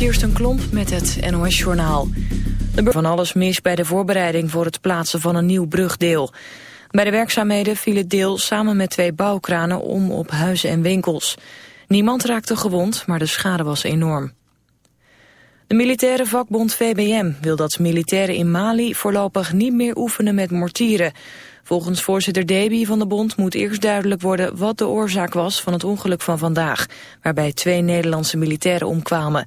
Kirsten Klomp met het NOS-journaal. Van alles mis bij de voorbereiding voor het plaatsen van een nieuw brugdeel. Bij de werkzaamheden viel het deel samen met twee bouwkranen om op huizen en winkels. Niemand raakte gewond, maar de schade was enorm. De militaire vakbond VBM wil dat militairen in Mali voorlopig niet meer oefenen met mortieren. Volgens voorzitter Deby van de bond moet eerst duidelijk worden wat de oorzaak was van het ongeluk van vandaag, waarbij twee Nederlandse militairen omkwamen.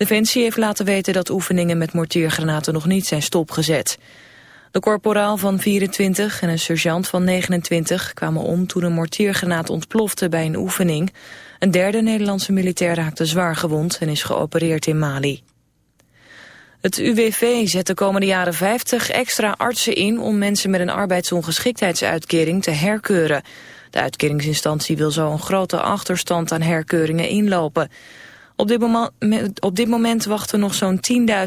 Defensie heeft laten weten dat oefeningen met mortiergranaten nog niet zijn stopgezet. De korporaal van 24 en een sergeant van 29 kwamen om toen een mortiergranaat ontplofte bij een oefening. Een derde Nederlandse militair raakte zwaar gewond en is geopereerd in Mali. Het UWV zet de komende jaren 50 extra artsen in om mensen met een arbeidsongeschiktheidsuitkering te herkeuren. De uitkeringsinstantie wil zo een grote achterstand aan herkeuringen inlopen. Op dit, moment, op dit moment wachten nog zo'n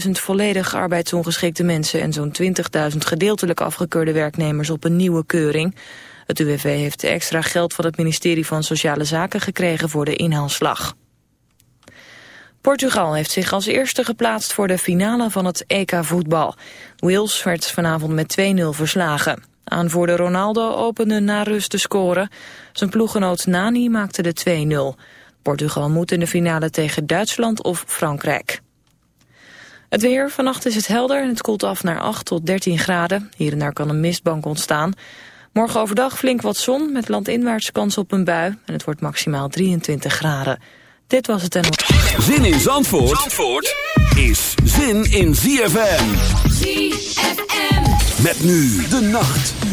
10.000 volledig arbeidsongeschikte mensen en zo'n 20.000 gedeeltelijk afgekeurde werknemers op een nieuwe keuring. Het UWV heeft extra geld van het ministerie van Sociale Zaken gekregen voor de inhaalslag. Portugal heeft zich als eerste geplaatst voor de finale van het EK voetbal. Wales werd vanavond met 2-0 verslagen. Aanvoerder Ronaldo opende na rust de score. Zijn ploeggenoot Nani maakte de 2-0. Portugal moet in de finale tegen Duitsland of Frankrijk. Het weer, vannacht is het helder en het koelt af naar 8 tot 13 graden. Hier en daar kan een mistbank ontstaan. Morgen overdag flink wat zon met landinwaarts kans op een bui. En het wordt maximaal 23 graden. Dit was het en... Zin in Zandvoort, Zandvoort is zin in ZFM. ZFM. Met nu de nacht.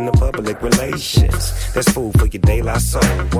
in the public relations. That's food for your daylight soul.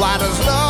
Why does love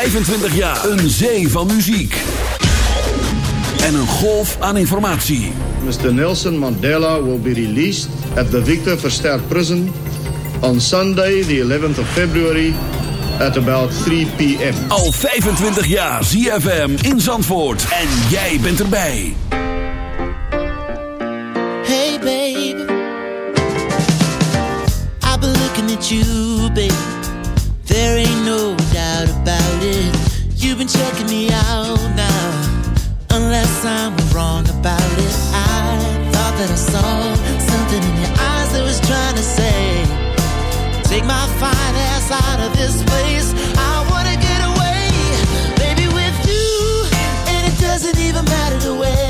25 jaar. Een zee van muziek. En een golf aan informatie. Mr. Nelson Mandela will be released at the Victor Verster Prison on Sunday, the 11th of February, at about 3 p.m. Al 25 jaar ZFM in Zandvoort. En jij bent erbij. Hey baby, I've been looking at you, baby. There ain't no doubt about it. You've been checking me out now. Unless I'm wrong about it, I thought that I saw something in your eyes that was trying to say, Take my fine ass out of this place. I wanna get away, baby, with you, and it doesn't even matter the where.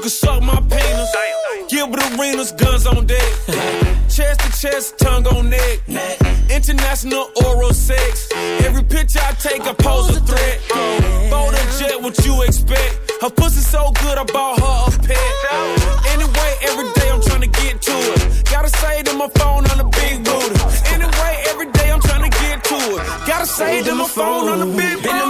You can suck my penis. Gilbert arenas, guns on deck. chest to chest, tongue on neck. International oral sex. Every picture I take, I pose a threat. Bold and jet, what you expect? Her pussy so good, I bought her a pet. Anyway, every day I'm trying to get to it. Gotta say to my phone on the big booty. Anyway, every day I'm trying to get to it. Gotta say to my phone on the big booty.